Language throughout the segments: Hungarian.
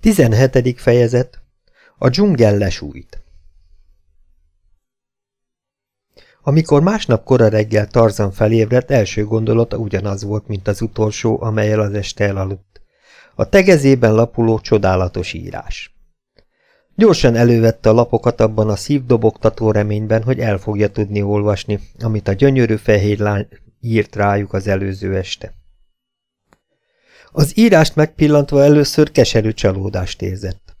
17. fejezet A dzsungel lesújt Amikor másnap kora reggel Tarzan felébredt, első gondolata ugyanaz volt, mint az utolsó, amelyel az este elaludt. A tegezében lapuló csodálatos írás. Gyorsan elővette a lapokat abban a szívdobogtató reményben, hogy el fogja tudni olvasni, amit a gyönyörű fehér lány írt rájuk az előző este. Az írást megpillantva először keserű csalódást érzett.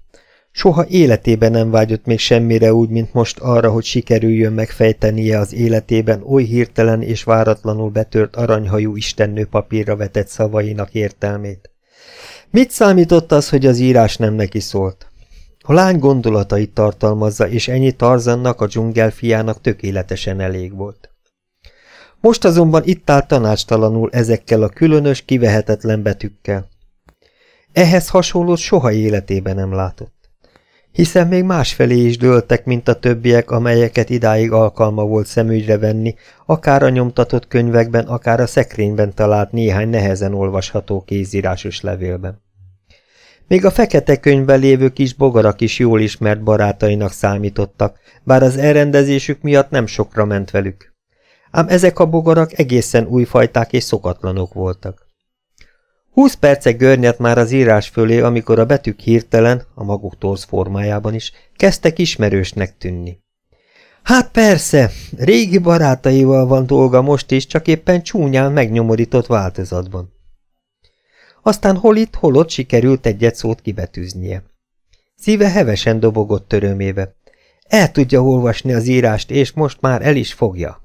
Soha életében nem vágyott még semmire úgy, mint most arra, hogy sikerüljön megfejtenie az életében oly hirtelen és váratlanul betört aranyhajú istennő papírra vetett szavainak értelmét. Mit számított az, hogy az írás nem neki szólt? A lány gondolatait tartalmazza, és ennyi Tarzannak, a dzsungel fiának tökéletesen elég volt. Most azonban itt állt tanácstalanul ezekkel a különös, kivehetetlen betűkkel. Ehhez hasonlót soha életében nem látott. Hiszen még másfelé is dőltek, mint a többiek, amelyeket idáig alkalma volt szemügyre venni, akár a nyomtatott könyvekben, akár a szekrényben talált néhány nehezen olvasható kézírásos levélben. Még a fekete könyvben lévő kis bogarak is jól ismert barátainak számítottak, bár az elrendezésük miatt nem sokra ment velük ám ezek a bogarak egészen új fajták és szokatlanok voltak. Húsz percek görnyet már az írás fölé, amikor a betűk hirtelen, a maguk torz formájában is, kezdtek ismerősnek tűnni. Hát persze, régi barátaival van dolga most is, csak éppen csúnyán megnyomorított változatban. Aztán hol itt, hol ott sikerült egyet szót kibetűznie. Szíve hevesen dobogott törömébe. El tudja olvasni az írást, és most már el is fogja.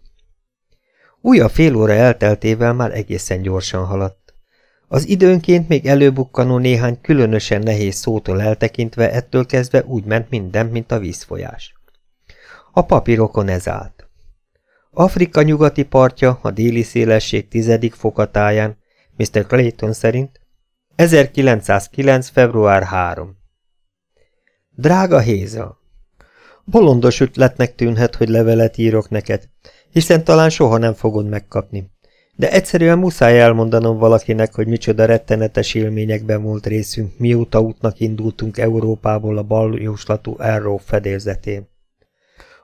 Újabb fél óra elteltével már egészen gyorsan haladt. Az időnként még előbukkanó néhány különösen nehéz szótól eltekintve ettől kezdve úgy ment minden, mint a vízfolyás. A papírokon ez állt. Afrika nyugati partja a déli szélesség tizedik fokatáján, Mr. Clayton szerint, 1909. február 3. Drága Héza! Bolondos ötletnek tűnhet, hogy levelet írok neked, hiszen talán soha nem fogod megkapni. De egyszerűen muszáj elmondanom valakinek, hogy micsoda rettenetes élményekben volt részünk, mióta útnak indultunk Európából a baljóslatú Arrow fedélzetén.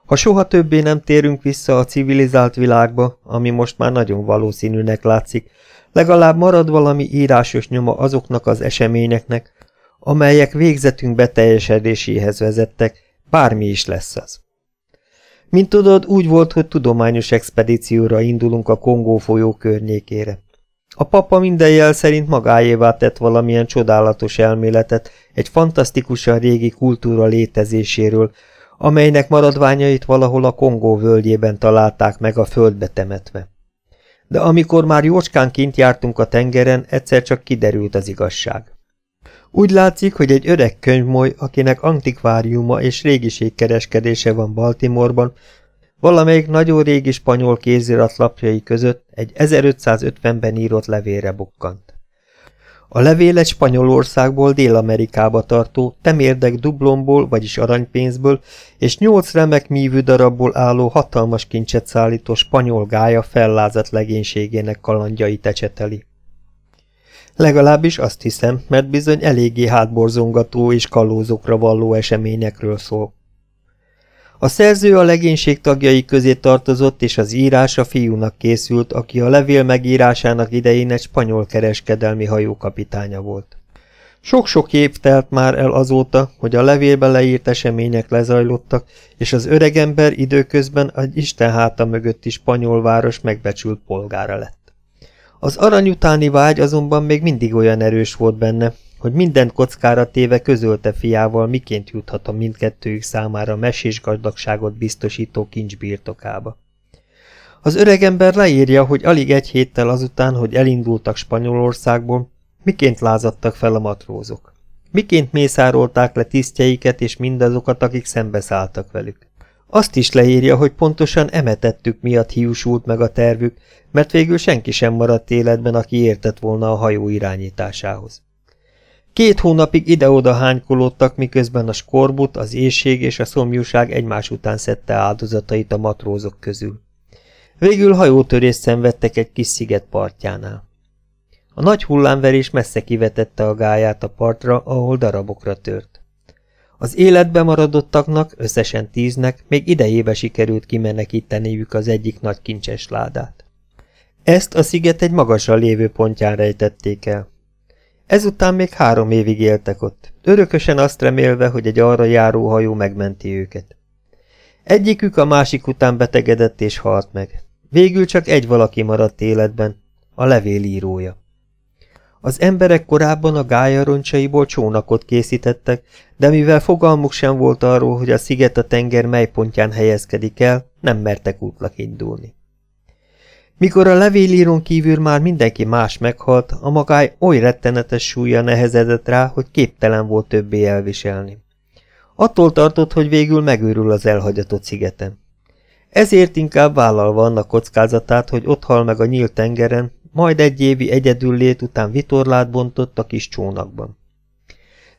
Ha soha többé nem térünk vissza a civilizált világba, ami most már nagyon valószínűnek látszik, legalább marad valami írásos nyoma azoknak az eseményeknek, amelyek végzetünk beteljesedéséhez vezettek, bármi is lesz az. Mint tudod, úgy volt, hogy tudományos expedícióra indulunk a Kongó folyó környékére. A papa minden jel szerint magáévá tett valamilyen csodálatos elméletet egy fantasztikusan régi kultúra létezéséről, amelynek maradványait valahol a Kongó völgyében találták meg a földbe temetve. De amikor már jócskán kint jártunk a tengeren, egyszer csak kiderült az igazság. Úgy látszik, hogy egy öreg könyvmoly, akinek antikváriuma és régiségkereskedése van Baltimoreban, valamelyik nagyon régi spanyol kézirat lapjai között egy 1550-ben írott levélre bukkant. A levél egy Spanyolországból Dél-Amerikába tartó, temérdek dublomból, vagyis aranypénzből, és nyolc remek mívű darabból álló hatalmas kincset szállító spanyol gája fellázadt legénységének kalandjai ecseteli. Legalábbis azt hiszem, mert bizony eléggé hátborzongató és kalózokra valló eseményekről szól. A szerző a legénység tagjai közé tartozott, és az írás a fiúnak készült, aki a levél megírásának idején egy spanyol kereskedelmi hajókapitánya volt. Sok-sok év telt már el azóta, hogy a levélben leírt események lezajlottak, és az öregember időközben egy Isten háta mögötti spanyol város megbecsült polgára lett. Az arany utáni vágy azonban még mindig olyan erős volt benne, hogy minden kockára téve közölte fiával, miként juthat a mindkettőjük számára mesés gazdagságot biztosító kincs birtokába. Az öregember leírja, hogy alig egy héttel azután, hogy elindultak Spanyolországból, miként lázadtak fel a matrózok. Miként mészárolták le tisztjeiket és mindazokat, akik szembeszálltak velük. Azt is leírja, hogy pontosan emetettük miatt hiúsult meg a tervük, mert végül senki sem maradt életben, aki értett volna a hajó irányításához. Két hónapig ide-oda hánykolódtak, miközben a skorbut, az éjség és a szomjúság egymás után szedte áldozatait a matrózok közül. Végül hajótörést szenvedtek egy kis sziget partjánál. A nagy hullámverés messze kivetette a gáját a partra, ahol darabokra tört. Az életbe maradottaknak, összesen tíznek, még idejébe sikerült kimenekíteniük az egyik nagy kincses ládát. Ezt a sziget egy magasan lévő pontján rejtették el. Ezután még három évig éltek ott, örökösen azt remélve, hogy egy arra járó hajó megmenti őket. Egyikük a másik után betegedett és halt meg. Végül csak egy valaki maradt életben, a levélírója. Az emberek korábban a gája roncsaiból csónakot készítettek, de mivel fogalmuk sem volt arról, hogy a sziget a tenger mely pontján helyezkedik el, nem mertek útlak indulni. Mikor a levélíron kívül már mindenki más meghalt, a magály oly rettenetes súlya nehezedett rá, hogy képtelen volt többé elviselni. Attól tartott, hogy végül megőrül az elhagyatott szigeten. Ezért inkább vállalva annak kockázatát, hogy ott hal meg a nyílt tengeren, majd egy évi egyedül lét után vitorlát bontott a kis csónakban.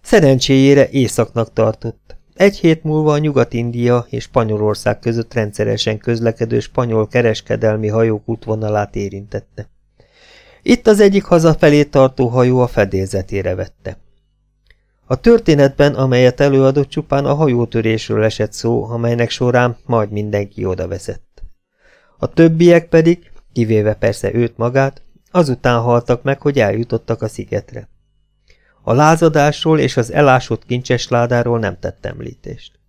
Szerencséjére északnak tartott. Egy hét múlva a Nyugat-India és Spanyolország között rendszeresen közlekedő spanyol kereskedelmi hajók útvonalát érintette. Itt az egyik hazafelé tartó hajó a fedélzetére vette. A történetben, amelyet előadott, csupán a hajótörésről esett szó, amelynek során majd mindenki oda veszett. A többiek pedig, kivéve persze őt magát, azután haltak meg, hogy eljutottak a szigetre. A lázadásról és az elásott kincses ládáról nem tett említést.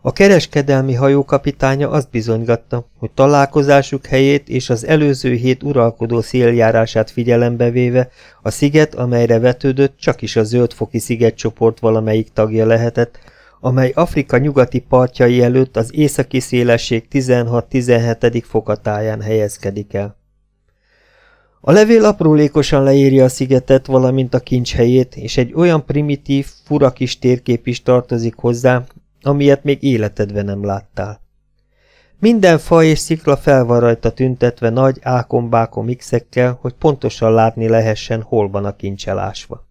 A kereskedelmi hajókapitánya azt bizonygatta, hogy találkozásuk helyét és az előző hét uralkodó széljárását figyelembe véve a sziget, amelyre vetődött, csak is a zöldfoki szigetcsoport valamelyik tagja lehetett, amely Afrika nyugati partjai előtt az északi szélesség 16-17. fokatáján helyezkedik el. A levél aprólékosan leírja a szigetet, valamint a kincs helyét, és egy olyan primitív, fura kis térkép is tartozik hozzá, amilyet még életedben nem láttál. Minden fa és szikla fel van rajta tüntetve nagy ákombákom mixekkel, hogy pontosan látni lehessen, hol van a kincselásva.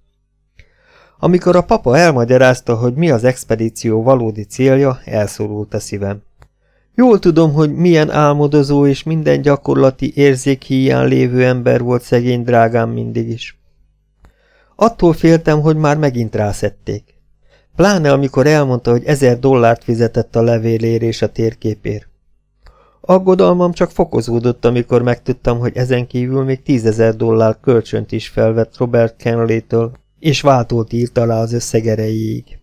Amikor a papa elmagyarázta, hogy mi az expedíció valódi célja, elszorult a szívem. Jól tudom, hogy milyen álmodozó és minden gyakorlati érzék hiány lévő ember volt szegény drágám mindig is. Attól féltem, hogy már megint rászették. Pláne amikor elmondta, hogy ezer dollárt fizetett a levélér és a térképér. Aggodalmam csak fokozódott, amikor megtudtam, hogy ezen kívül még tízezer dollár kölcsönt is felvett Robert Kenley-től, és váltót írt alá az összeg erejéig.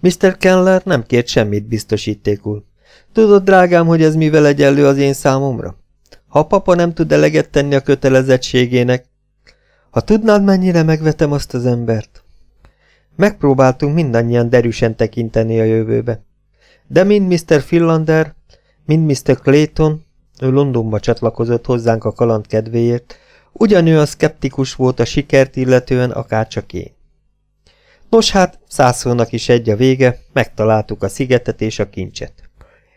Mr. Keller nem kért semmit biztosítékul. Tudod, drágám, hogy ez mivel egyenlő az én számomra? Ha papa nem tud eleget tenni a kötelezettségének, ha tudnád, mennyire megvetem azt az embert? Megpróbáltunk mindannyian derűsen tekinteni a jövőbe. De mind Mr. Finlander, mind Mr. Clayton, ő Londonba csatlakozott hozzánk a kaland kedvéért, ugyanolyan szkeptikus volt a sikert illetően, akárcsak én. Nos hát, százszónak is egy a vége, megtaláltuk a szigetet és a kincset.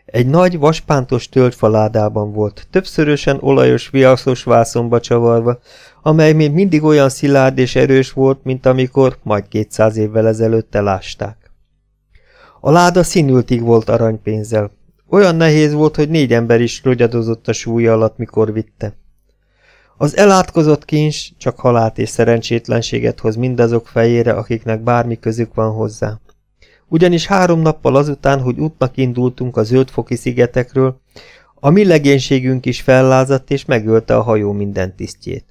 Egy nagy, vaspántos tölgyfaládában volt, többszörösen olajos viaszos vászonba csavarva, amely még mindig olyan szilárd és erős volt, mint amikor, majd kétszáz évvel ezelőtt elásták. A láda színültig volt aranypénzzel. Olyan nehéz volt, hogy négy ember is rogyadozott a súlya alatt, mikor vitte. Az elátkozott kincs csak halált és szerencsétlenséget hoz mindazok fejére, akiknek bármi közük van hozzá. Ugyanis három nappal azután, hogy útnak indultunk a zöldfoki szigetekről, a mi legénységünk is fellázadt és megölte a hajó minden tisztjét.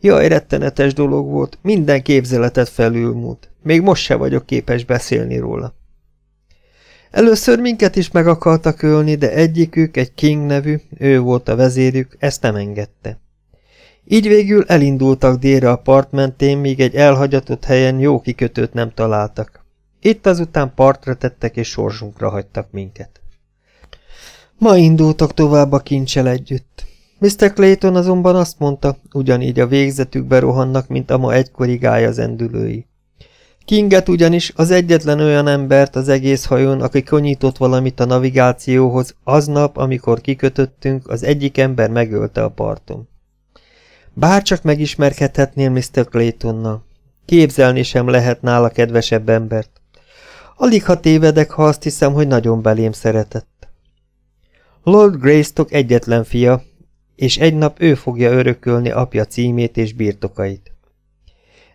Jaj, rettenetes dolog volt, minden képzeletet felülmúlt. Még most se vagyok képes beszélni róla. Először minket is meg akartak ölni, de egyikük, egy King nevű, ő volt a vezérük, ezt nem engedte. Így végül elindultak délre a part mentén, míg egy elhagyatott helyen jó kikötőt nem találtak. Itt azután partra tettek és sorsunkra hagytak minket. Ma indultak tovább a kincsel együtt. Mr. Clayton azonban azt mondta, ugyanígy a végzetükbe rohannak, mint a ma egykori gája zendülői. Kinget ugyanis az egyetlen olyan embert az egész hajón, aki konyított valamit a navigációhoz, aznap, amikor kikötöttünk, az egyik ember megölte a parton. Bárcsak megismerkedhetnél Mr. Claytonnal. Képzelni sem lehet nála kedvesebb embert. Alig ha tévedek, ha azt hiszem, hogy nagyon belém szeretett. Lord Greystock egyetlen fia, és egy nap ő fogja örökölni apja címét és birtokait.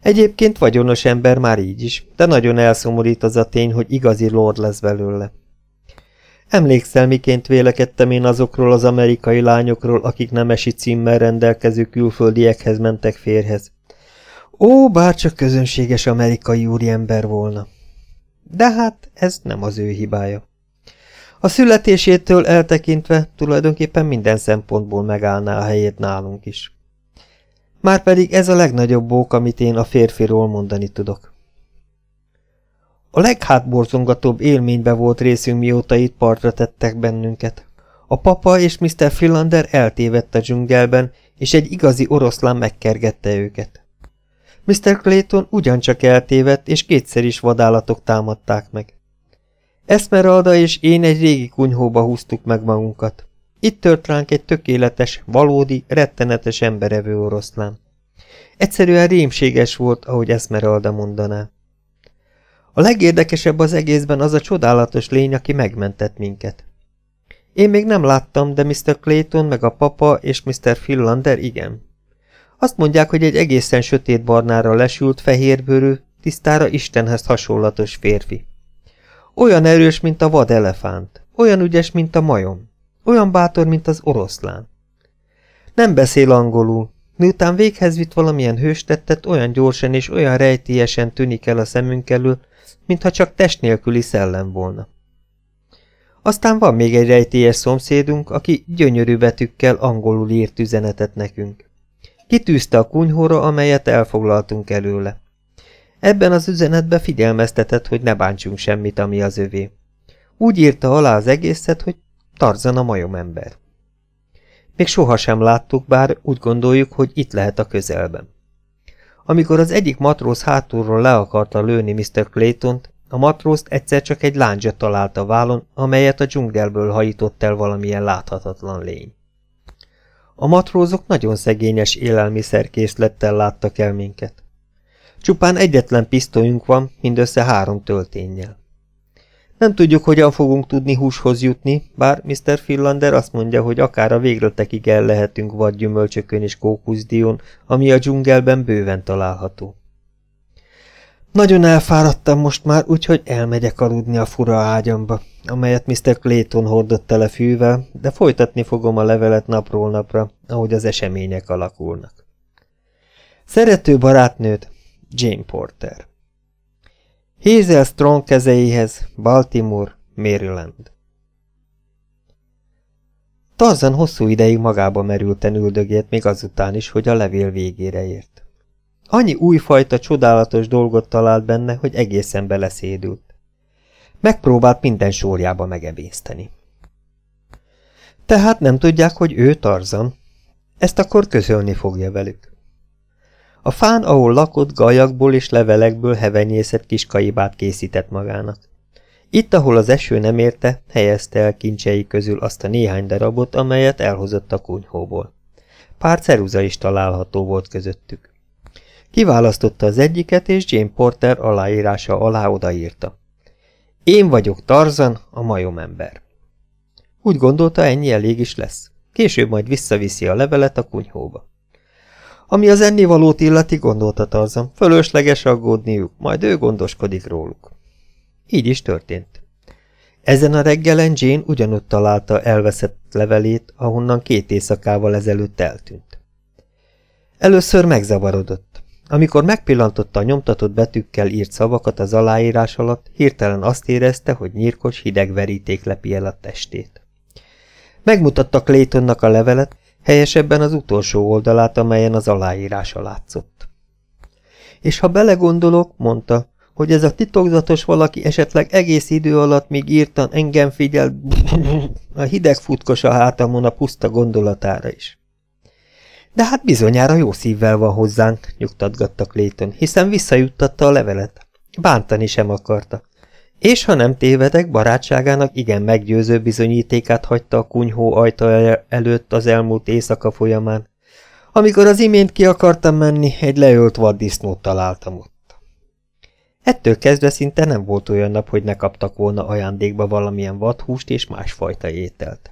Egyébként vagyonos ember már így is, de nagyon elszomorít az a tény, hogy igazi lord lesz belőle. Emlékszel, miként vélekedtem én azokról az amerikai lányokról, akik nemesi címmel rendelkező külföldiekhez mentek férhez. Ó, bárcsak közönséges amerikai úriember volna. De hát ez nem az ő hibája. A születésétől eltekintve tulajdonképpen minden szempontból megállná a helyét nálunk is. Márpedig ez a legnagyobb bók, amit én a férfiról mondani tudok. A leghátborzongatóbb élménybe volt részünk, mióta itt partra tettek bennünket. A papa és Mr. Philander eltévedt a dzsungelben, és egy igazi oroszlán megkergette őket. Mr. Clayton ugyancsak eltévedt, és kétszer is vadállatok támadták meg. Esmeralda és én egy régi kunyhóba húztuk meg magunkat. Itt tört ránk egy tökéletes, valódi, rettenetes emberevő oroszlán. Egyszerűen rémséges volt, ahogy Esmeralda mondaná. A legérdekesebb az egészben az a csodálatos lény, aki megmentett minket. Én még nem láttam, de Mr. Clayton meg a papa és Mr. Philander igen. Azt mondják, hogy egy egészen sötét barnára lesült, fehérbőrű, tisztára Istenhez hasonlatos férfi. Olyan erős, mint a vad elefánt, olyan ügyes, mint a majom, olyan bátor, mint az oroszlán. Nem beszél angolul, miután véghez vitt valamilyen hőstettet, olyan gyorsan és olyan rejtélyesen tűnik el a szemünk elől, mintha csak test nélküli szellem volna. Aztán van még egy rejtélyes szomszédunk, aki gyönyörű betűkkel angolul írt üzenetet nekünk. Kitűzte a kunyhóra, amelyet elfoglaltunk előle. Ebben az üzenetben figyelmeztetett, hogy ne bántsunk semmit, ami az övé. Úgy írta alá az egészet, hogy Tarzan a majomember. Még sohasem láttuk, bár úgy gondoljuk, hogy itt lehet a közelben. Amikor az egyik matróz hátulról le akarta lőni Mr. Claytont, a matrózt egyszer csak egy lándzsa talált a vállon, amelyet a dzsungelből hajított el valamilyen láthatatlan lény. A matrózok nagyon szegényes élelmiszerkészlettel láttak el minket. Csupán egyetlen pisztolyunk van, mindössze három tölténnyel. Nem tudjuk, hogyan fogunk tudni húshoz jutni, bár Mr. Philander azt mondja, hogy akár a végletekig el lehetünk vad gyümölcsökön és kókuszdión, ami a dzsungelben bőven található. Nagyon elfáradtam most már, úgyhogy elmegyek aludni a fura ágyamba, amelyet Mr. Clayton hordott tele fűvel, de folytatni fogom a levelet napról napra, ahogy az események alakulnak. Szerető barátnőt, Jane Porter Hazel Strong kezeihez, Baltimore, Maryland. Tarzan hosszú ideig magába merülten üldögélt még azután is, hogy a levél végére ért. Annyi újfajta, csodálatos dolgot talált benne, hogy egészen beleszédült. Megpróbált minden sorjába megebészteni. Tehát nem tudják, hogy ő Tarzan. Ezt akkor közölni fogja velük. A fán, ahol lakott, gajakból és levelekből hevenyészet kiskaibát készített magának. Itt, ahol az eső nem érte, helyezte el kincsei közül azt a néhány darabot, amelyet elhozott a kunyhóból. Pár ceruza is található volt közöttük. Kiválasztotta az egyiket, és Jane Porter aláírása alá odaírta. Én vagyok Tarzan, a majomember. Úgy gondolta, ennyi elég is lesz. Később majd visszaviszi a levelet a kunyhóba. Ami az ennivalót illeti, gondolta Tarzan, fölösleges aggódniuk, majd ő gondoskodik róluk. Így is történt. Ezen a reggelen Jane ugyanott találta elveszett levelét, ahonnan két éjszakával ezelőtt eltűnt. Először megzavarodott. Amikor megpillantotta a nyomtatott betűkkel írt szavakat az aláírás alatt, hirtelen azt érezte, hogy nyírkos, hideg veríték lepi el a testét. Megmutatta Claytonnak a levelet, helyesebben az utolsó oldalát, amelyen az aláírása látszott. És ha belegondolok, mondta, hogy ez a titokzatos valaki esetleg egész idő alatt még írtan engem figyel, a hideg futkos a hátamon a puszta gondolatára is. De hát bizonyára jó szívvel van hozzánk, nyugtatgatta Clayton, hiszen visszajuttatta a levelet. Bántani sem akarta. És ha nem tévedek, barátságának igen meggyőző bizonyítékát hagyta a kunyhó ajta előtt az elmúlt éjszaka folyamán. Amikor az imént ki akartam menni, egy leölt vaddisznót találtam ott. Ettől kezdve szinte nem volt olyan nap, hogy ne kaptak volna ajándékba valamilyen vadhúst és másfajta ételt.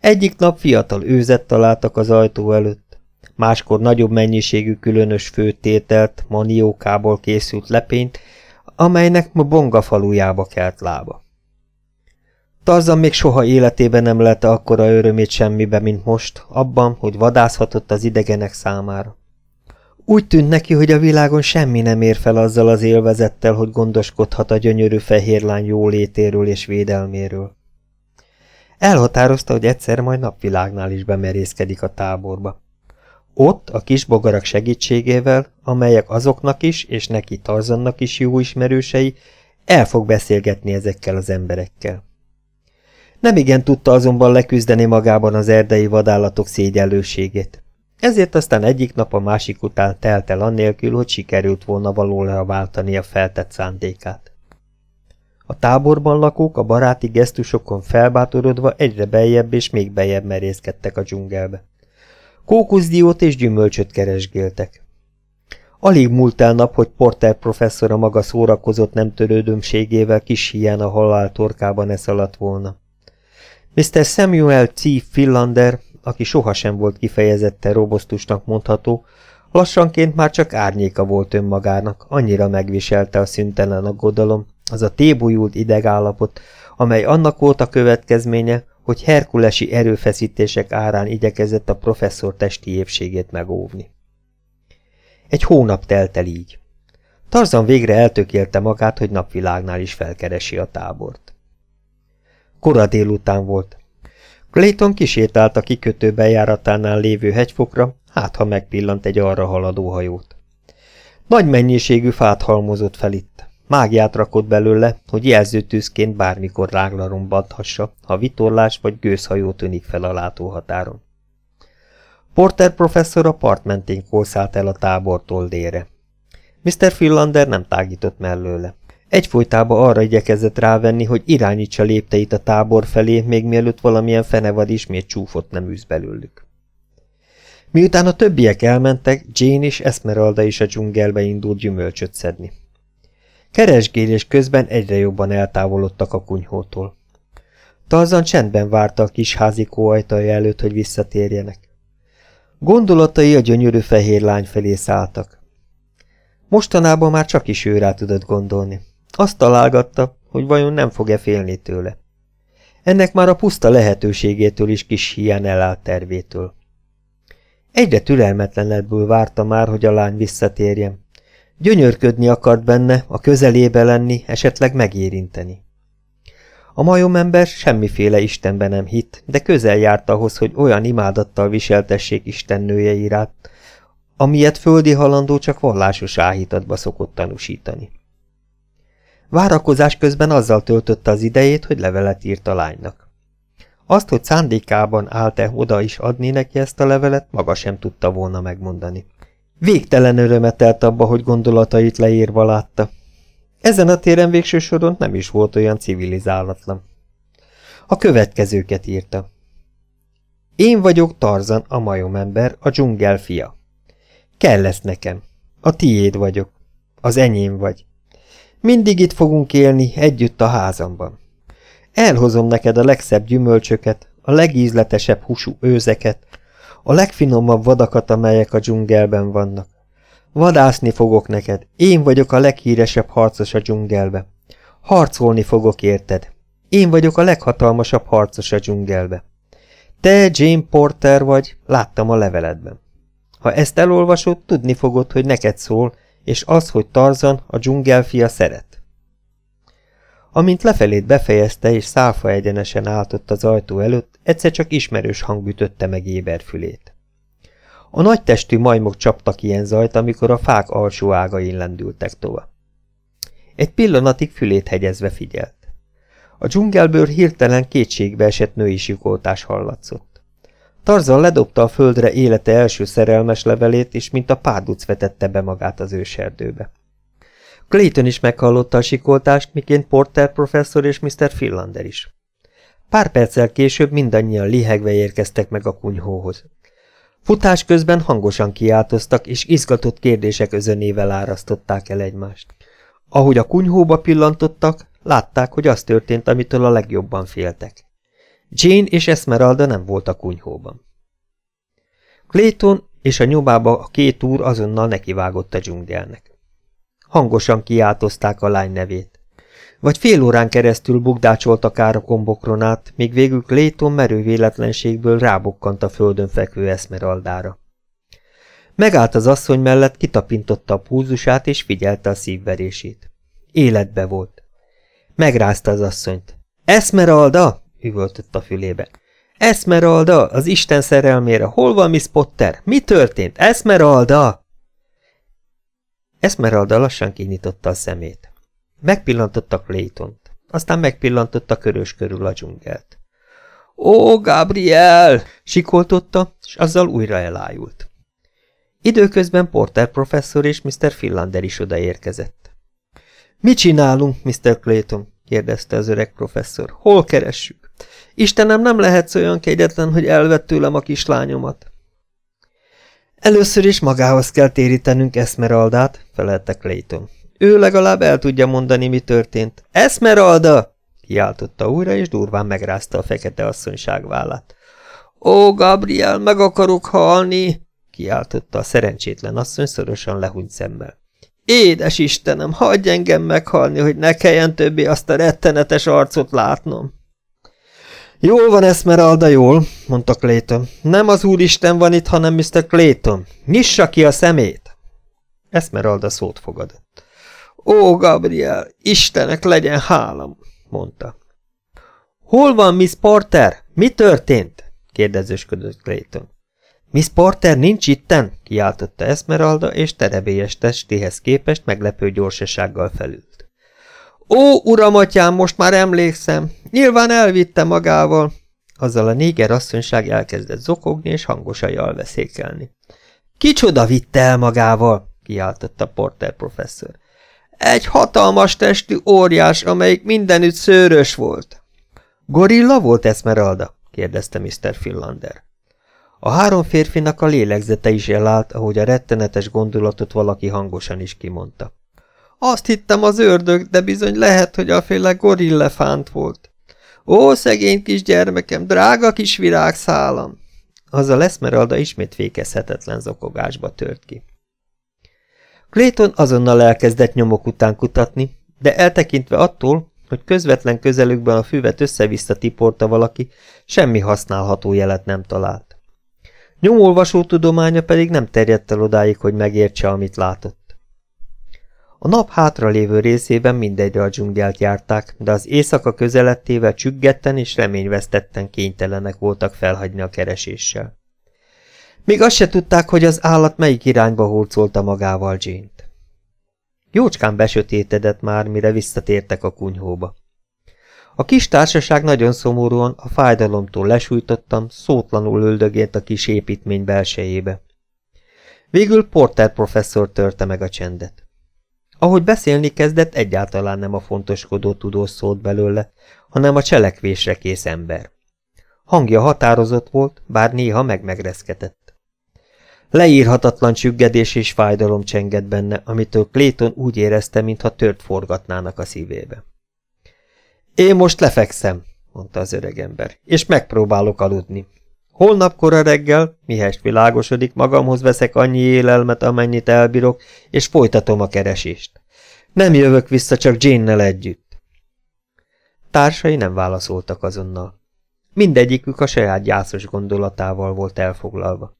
Egyik nap fiatal őzet találtak az ajtó előtt, máskor nagyobb mennyiségű különös főtételt, maniókából készült lepényt, amelynek ma Bonga falujába kelt lába. Tarzan még soha életében nem lette akkora örömét semmibe, mint most, abban, hogy vadászhatott az idegenek számára. Úgy tűnt neki, hogy a világon semmi nem ér fel azzal az élvezettel, hogy gondoskodhat a gyönyörű fehérlány jólétéről és védelméről. Elhatározta, hogy egyszer majd napvilágnál is bemerészkedik a táborba. Ott a kis bogarak segítségével, amelyek azoknak is, és neki Tarzannak is jó ismerősei, el fog beszélgetni ezekkel az emberekkel. Nem igen tudta azonban leküzdeni magában az erdei vadállatok szégyellőségét. Ezért aztán egyik nap a másik után telt el annélkül, hogy sikerült volna valóra váltani a feltett szándékát. A táborban lakók a baráti gesztusokon felbátorodva egyre beljebb és még beljebb merészkedtek a dzsungelbe. Kókuszdiót és gyümölcsöt keresgéltek. Alig múlt el nap, hogy Porter professzor a maga szórakozott nem törődömségével kis hián a halál torkában e szaladt volna. Mr. Samuel C. Philander, aki sohasem volt kifejezetten robosztusnak mondható, lassanként már csak árnyéka volt önmagának, annyira megviselte a szüntelen aggodalom, az a tébújult idegállapot, amely annak volt a következménye, hogy herkulesi erőfeszítések árán igyekezett a professzor testi épségét megóvni. Egy hónap telt el így. Tarzan végre eltökélte magát, hogy napvilágnál is felkeresi a tábort. Kora délután volt. Clayton kisétált a kikötő bejáratánál lévő hegyfokra, hát ha megpillant egy arra haladó hajót. Nagy mennyiségű fát halmozott fel itt. Mágiát rakott belőle, hogy jelzőtűzként bármikor rágla rombanthassa, ha vitorlás vagy gőzhajó tűnik fel a látóhatáron. Porter professzor a part mentén kószált el a tábortól délre. Mr. Philander nem tágított mellőle. Egyfolytában arra igyekezett rávenni, hogy irányítsa lépteit a tábor felé, még mielőtt valamilyen fenevad ismét csúfot nem űz belőlük. Miután a többiek elmentek, Jane és Esmeralda is a dzsungelbe indult gyümölcsöt szedni. Keresgélés közben egyre jobban eltávolodtak a kunyhótól. Tarzan csendben várta a kis házikó ajtaja előtt, hogy visszatérjenek. Gondolatai a gyönyörű fehér lány felé szálltak. Mostanában már csak is ő rá tudott gondolni. Azt találgatta, hogy vajon nem fog-e félni tőle. Ennek már a puszta lehetőségétől is kis hiány elállt tervétől. Egyre türelmetlenebbül várta már, hogy a lány visszatérjen. Gyönyörködni akart benne, a közelébe lenni, esetleg megérinteni. A majomember semmiféle istenben nem hitt, de közel járt ahhoz, hogy olyan imádattal viseltessék istennője iránt, amilyet földi halandó csak vallásos áhítatba szokott tanúsítani. Várakozás közben azzal töltötte az idejét, hogy levelet írt a lánynak. Azt, hogy szándékában állt-e oda is adni neki ezt a levelet, maga sem tudta volna megmondani. Végtelen örömet telt abba, hogy gondolatait leírva látta. Ezen a téren végső soron nem is volt olyan civilizálatlan. A következőket írta. Én vagyok Tarzan, a majomember, a dzsungel fia. Kell lesz nekem. A tiéd vagyok. Az enyém vagy. Mindig itt fogunk élni, együtt a házamban. Elhozom neked a legszebb gyümölcsöket, a legízletesebb húsú őzeket, a legfinomabb vadakat, amelyek a dzsungelben vannak. Vadászni fogok neked, én vagyok a leghíresebb harcos a dzsungelbe. Harcolni fogok érted. Én vagyok a leghatalmasabb harcos a dzsungelbe. Te Jane Porter vagy, láttam a leveledben. Ha ezt elolvasod, tudni fogod, hogy neked szól, és az, hogy Tarzan, a dzsungelfia szeret. Amint lefelét befejezte, és szálfa egyenesen álltott az ajtó előtt, egyszer csak ismerős hang ütötte meg éber fülét. A nagy testű majmok csaptak ilyen zajt, amikor a fák alsó ágain lendültek tovább. Egy pillanatig fülét hegyezve figyelt. A dzsungelből hirtelen kétségbe esett női sikoltás hallatszott. Tarzan ledobta a földre élete első szerelmes levelét, és mint a párduc vetette be magát az őserdőbe. Clayton is meghallotta a sikoltást, miként Porter professzor és Mr. Philander is. Pár perccel később mindannyian lihegve érkeztek meg a kunyhóhoz. Futás közben hangosan kiáltoztak, és izgatott kérdések özönével árasztották el egymást. Ahogy a kunyhóba pillantottak, látták, hogy az történt, amitől a legjobban féltek. Jane és Esmeralda nem voltak kunyhóban. Clayton és a nyomába a két úr azonnal nekivágott a dzsungelnek. Hangosan kiáltozták a lány nevét. Vagy fél órán keresztül bukdácsoltak kombokron át, míg végül Clayton merő véletlenségből rábukkant a földön fekvő Esmeraldára. Megállt az asszony mellett, kitapintotta a púzusát és figyelte a szívverését. Életbe volt. Megrázta az asszonyt. Esmeralda! üvöltött a fülébe. Esmeralda, az Isten szerelmére, hol van Miss Potter? Mi történt? Esmeralda! Esmeralda lassan kinyitotta a szemét. Megpillantotta Claytont, aztán megpillantotta körös körül a dzsungelt. Ó, Gabriel! sikoltotta, és azzal újra elájult. Időközben Porter professzor és Mr. Finlander is odaérkezett. Mit csinálunk, Mr. Clayton? kérdezte az öreg professzor. Hol keressük? Istenem, nem lehetsz olyan kegyetlen, hogy elvett tőlem a kislányomat. Először is magához kell térítenünk Esmeraldát, felelte Clayton. Ő legalább el tudja mondani, mi történt. Esmeralda! kiáltotta újra, és durván megrázta a fekete asszonyság vállát. Ó, Gabriel, meg akarok halni! kiáltotta a szerencsétlen asszony szorosan lehúnyt szemmel. Édes Istenem, hagyj engem meghalni, hogy ne kelljen többé azt a rettenetes arcot látnom. Jól van, Esmeralda, jól, mondta Clayton. Nem az úristen van itt, hanem Mr. Clayton. Nyissa ki a szemét! Esmeralda szót fogadott. Ó, Gabriel, Istenek legyen hálam, mondta. Hol van Miss Porter? Mi történt? kérdezősködött Clayton. Miss Porter nincs itten? kiáltotta Esmeralda, és terebélyes testéhez képest meglepő gyorsasággal felült. Ó, uramatyám, most már emlékszem, nyilván elvitte magával. Azzal a néger asszonyság elkezdett zokogni, és hangosan jalveszékelni. Kicsoda vitte el magával? kiáltotta Porter professzor. Egy hatalmas testű óriás, amelyik mindenütt szőrös volt. Gorilla volt Esmeralda? kérdezte Mr. Finlander. A három férfinak a lélegzete is elállt, ahogy a rettenetes gondolatot valaki hangosan is kimondta. Azt hittem az ördög, de bizony lehet, hogy a féle gorillefánt volt. Ó, szegény kis gyermekem, drága kis virágszálam! Az a Leszmeralda ismét fékezhetetlen zokogásba tört ki. Clayton azonnal elkezdett nyomok után kutatni, de eltekintve attól, hogy közvetlen közelükben a füvet össze-vissza tiporta valaki, semmi használható jelet nem talált. Nyomolvasó tudománya pedig nem terjedt el odáig, hogy megértse, amit látott. A nap hátra lévő részében mindegyre a dzsungelt járták, de az éjszaka közelettével csüggetten és reményvesztetten kénytelenek voltak felhagyni a kereséssel. Még azt se tudták, hogy az állat melyik irányba hurcolta magával Jane-t. Jócskán besötétedett már, mire visszatértek a kunyhóba. A kis társaság nagyon szomorúan, a fájdalomtól lesújtottam, szótlanul öldögélt a kis építmény belsejébe. Végül Porter professzor törte meg a csendet. Ahogy beszélni kezdett, egyáltalán nem a fontoskodó tudós szólt belőle, hanem a cselekvésre kész ember. Hangja határozott volt, bár néha megmegreszketett. Leírhatatlan csüggedés és fájdalom csengett benne, amitől Clayton úgy érezte, mintha tört forgatnának a szívébe. Én most lefekszem, mondta az öregember, és megpróbálok aludni. Holnap kora reggel, mihez világosodik, magamhoz veszek annyi élelmet, amennyit elbírok, és folytatom a keresést. Nem jövök vissza csak Jane-nel együtt. Társai nem válaszoltak azonnal. Mindegyikük a saját gyászos gondolatával volt elfoglalva.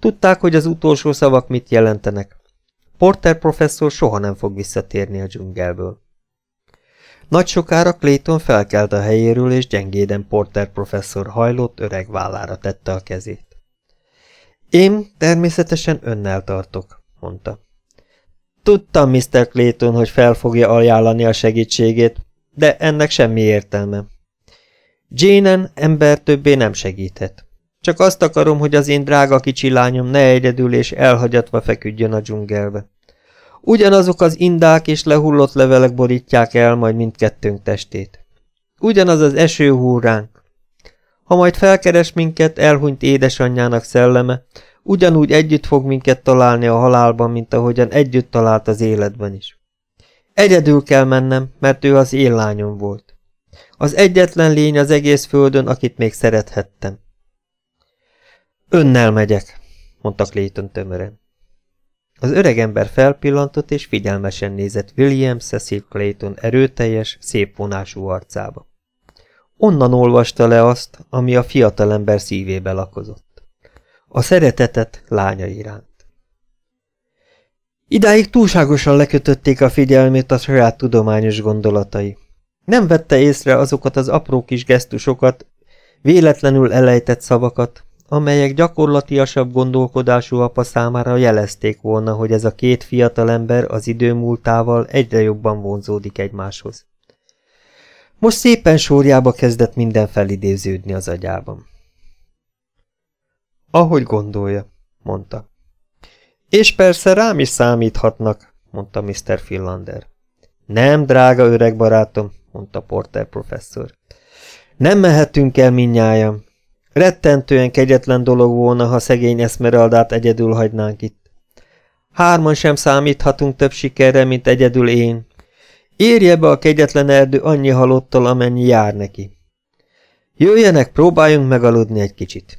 Tudták, hogy az utolsó szavak mit jelentenek. Porter professzor soha nem fog visszatérni a dzsungelből. Nagy sokára Clayton felkelt a helyéről, és gyengéden Porter professzor hajlott, öreg vállára tette a kezét. Én természetesen önnel tartok, mondta. Tudtam, Mr. Clayton, hogy fel fogja ajánlani a segítségét, de ennek semmi értelme. Jane-en ember többé nem segíthet. Csak azt akarom, hogy az én drága kicsi lányom ne egyedül és elhagyatva feküdjön a dzsungelbe. Ugyanazok az indák és lehullott levelek borítják el majd mindkettőnk testét. Ugyanaz az eső húránk. Ha majd felkeres minket elhunyt édesanyjának szelleme, ugyanúgy együtt fog minket találni a halálban, mint ahogyan együtt talált az életben is. Egyedül kell mennem, mert ő az én lányom volt. Az egyetlen lény az egész földön, akit még szerethettem. Önnel megyek, mondta Clayton tömören. Az öregember felpillantott és figyelmesen nézett William Cecil Clayton erőteljes, szép vonású arcába. Onnan olvasta le azt, ami a fiatalember szívébe lakozott. A szeretetet lánya iránt. Idáig túlságosan lekötötték a figyelmét a saját tudományos gondolatai. Nem vette észre azokat az apró kis gesztusokat, véletlenül elejtett szavakat, amelyek gyakorlatiasabb gondolkodású apa számára jelezték volna, hogy ez a két fiatalember az idő múltával egyre jobban vonzódik egymáshoz. Most szépen sorjába kezdett minden felidéződni az agyában. Ahogy gondolja, mondta. És persze rám is számíthatnak, mondta Mr. Finlander. Nem, drága öreg barátom, mondta Porter professzor. Nem mehetünk el minnyáján. Rettentően kegyetlen dolog volna, ha szegény Eszmeraldát egyedül hagynánk itt. Hárman sem számíthatunk több sikerre, mint egyedül én. Érje be a kegyetlen erdő annyi halottal, amennyi jár neki. Jöjjenek, próbáljunk megaludni egy kicsit.